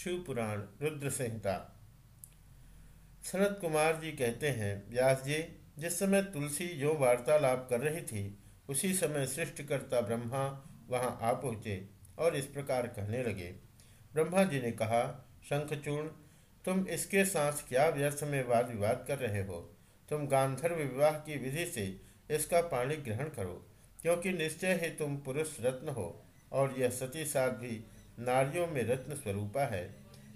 शिवपुराण रुद्र संहिता सनत कुमार जी कहते हैं, व्यास जी, जिस समय तुलसी जो वार्तालाप कर रही थी, उसी समय सृष्टिकर्ता ब्रह्मा वहाँ आ पहुँचे और इस प्रकार कहने लगे। ब्रह्मा जी ने कहा, शंखचूर्ण, तुम इसके साथ क्या व्यर्थ में वाद विवाद कर रहे हो? तुम गांधर्व विवाह की विधि से इसका पाणी ग्रहण करो, क्योंकि निश्चय ही तुम पुरुष रत्न हो और यह सती साथ भी नारियों में रत्न स्वरूपा है।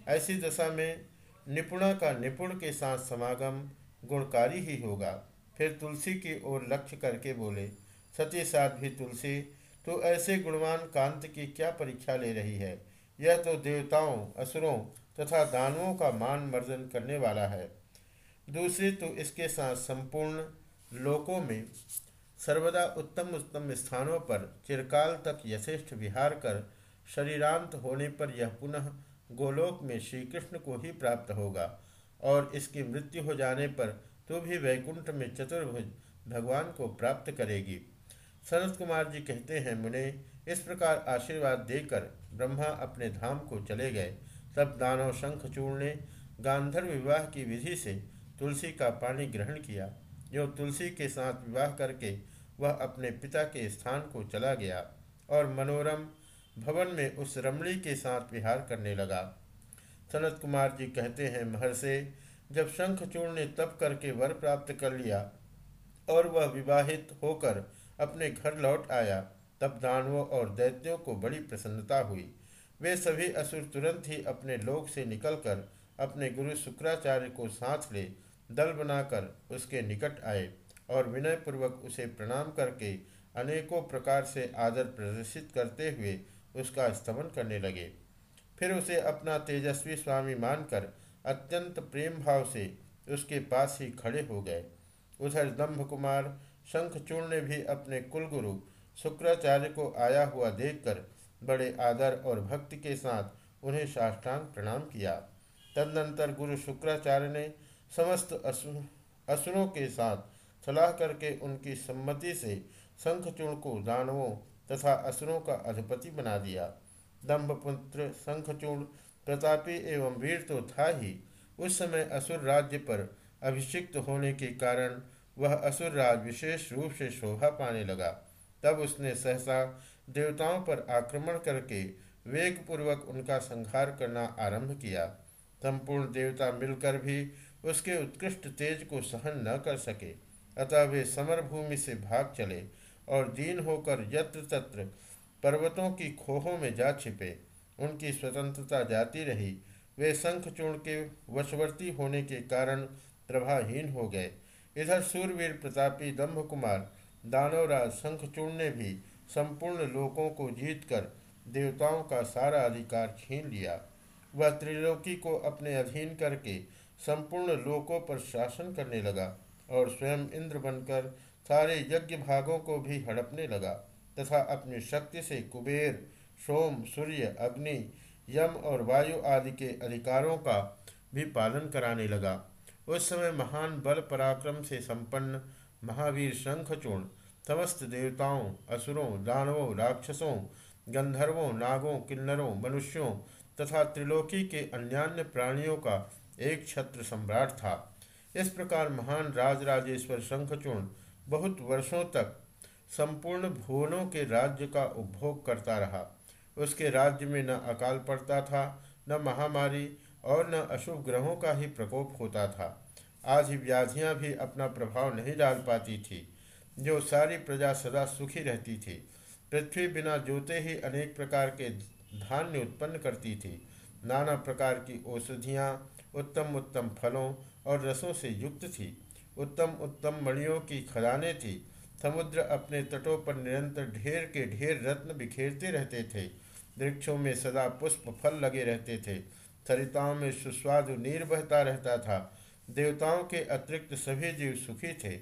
ऐसी दशा में निपुणा का निपुण के साथ समागम गुणकारी ही होगा। फिर तुलसी की ओर लक्ष्य करके बोले, सती साथ भी तुलसी तो ऐसे गुणवान कांत की क्या परीक्षा ले रही है? यह तो देवताओं, असुरों तथा दानवों का मान मर्जन करने वाला है। दूसरी तो इसके साथ संपूर्ण लोकों में सर्वदा उत्तम उत्तम स्थानों पर चिरकाल तक यथेष्ट विहार कर शरीरांत होने पर यह पुनः गोलोक में श्री कृष्ण को ही प्राप्त होगा, और इसकी मृत्यु हो जाने पर तो भी वैकुंठ में चतुर्भुज भगवान को प्राप्त करेगी। सनत कुमार जी कहते हैं, मुने, इस प्रकार आशीर्वाद देकर ब्रह्मा अपने धाम को चले गए। तब दानव शंखचूर्ण ने गांधर्व विवाह की विधि से तुलसी का पानी ग्रहण किया। जो तुलसी के साथ विवाह करके वह अपने पिता के स्थान को चला गया, और मनोरम भवन में उस रमणी के साथ विहार करने लगा। सनत कुमार जी कहते हैं, महर्षे, जब शंखचूर्ण ने तप करके वर प्राप्त कर लिया और वह विवाहित होकर अपने घर लौट आया, तब दानवों और दैत्यों को बड़ी प्रसन्नता हुई। वे सभी असुर तुरंत ही अपने लोक से निकलकर अपने गुरु शुक्राचार्य को साथ ले दल बनाकर उसके निकट आए और विनयपूर्वक उसे प्रणाम करके अनेकों प्रकार से आदर प्रदर्शित करते हुए उसका स्तमन करने लगे। फिर उसे अपना तेजस्वी स्वामी मानकर अत्यंत प्रेम भाव से उसके पास ही खड़े हो गए। उधर दम्भ कुमार शंखचूर्ण ने भी अपने कुलगुरु शुक्राचार्य को आया हुआ देखकर बड़े आदर और भक्ति के साथ उन्हें साष्टांग प्रणाम किया। तदनंतर गुरु शुक्राचार्य ने समस्त असुरों के साथ सलाह करके उनकी सम्मति से शंखचूर्ण को दानवों तथा असुरों का अधिपति बना दिया। दम्भपुत्र शंखचूर्ण प्रतापी एवं वीर तो था ही। उस समय असुर राज्य पर अभिषिक्त होने के कारण वह असुर राज विशेष रूप से शोभा पाने लगा। तब उसने सहसा देवताओं पर आक्रमण करके वेगपूर्वक उनका संहार करना आरंभ किया। संपूर्ण देवता मिलकर भी उसके उत्कृष्ट तेज को सहन न कर सके। अतः वे समर भूमि से भाग चले। और दीन होकर यत्र तत्र पर्वतों की खोहों में जा छिपे। उनकी स्वतंत्रता जाती रही। वे शंखचूर्ण के वशवर्ती होने के कारण प्रभाहीन हो गए। इधर सूरवीर प्रतापी दम्भ कुमार दानवराज शंखचूर्ण ने भी संपूर्ण लोकों को जीतकर देवताओं का सारा अधिकार छीन लिया। वह त्रिलोकी को अपने अधीन करके संपूर्ण लोकों पर शासन करने लगा और स्वयं इंद्र बनकर सारे यज्ञ भागों को भी हड़पने लगा, तथा अपनी शक्ति से कुबेर, सोम, सूर्य, अग्नि, यम और वायु आदि के अधिकारों का भी पालन कराने लगा। उस समय महान बल पराक्रम से संपन्न महावीर शंखचूर्ण, समस्त देवताओं, असुरों, दानवों, राक्षसों, गंधर्वों, नागों, किन्नरों, मनुष्यों तथा त्रिलोकी के अन्यान्य प्राणियों का एक छत्र सम्राट था। इस प्रकार महान राजराजेश्वर शंखचूर्ण बहुत वर्षों तक संपूर्ण भुवनों के राज्य का उपभोग करता रहा। उसके राज्य में न अकाल पड़ता था, न महामारी और न अशुभ ग्रहों का ही प्रकोप होता था। आज व्याधियाँ भी अपना प्रभाव नहीं डाल पाती थी, जो सारी प्रजा सदा सुखी रहती थी। पृथ्वी बिना जोते ही अनेक प्रकार के धान्य उत्पन्न करती थी। नाना प्रकार की औषधियाँ उत्तम उत्तम फलों और रसों से युक्त थी। उत्तम उत्तम मणियों की खदानें थी। समुद्र अपने तटों पर निरंतर ढेर के ढेर रत्न बिखेरते रहते थे। वृक्षों में सदा पुष्प फल लगे रहते थे। सरिताओं में सुस्वादु नीर बहता रहता था। देवताओं के अतिरिक्त सभी जीव सुखी थे।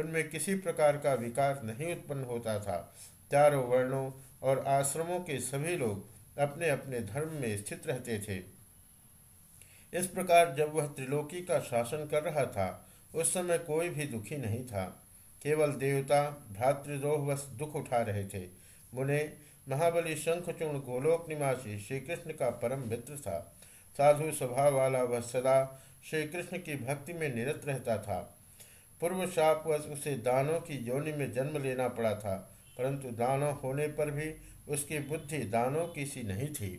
उनमें किसी प्रकार का विकार नहीं उत्पन्न होता था। चारों वर्णों और आश्रमों के सभी लोग अपने अपने धर्म में स्थित रहते थे। इस प्रकार जब वह त्रिलोकी का शासन कर रहा था उस समय कोई भी दुखी नहीं था। केवल देवता, भ्रातृद्रोहवश दुख उठा रहे थे। मुने, महाबली शंखचूर्ण गोलोक निवासी श्री कृष्ण का परम मित्र था। साधु स्वभाव वाला वह सदा श्री कृष्ण की भक्ति में निरत रहता था। पूर्व शापवश उसे दानों की योनि में जन्म लेना पड़ा था, परंतु दानव होने पर भी उसकी बुद्धि दानों की सी नहीं थी।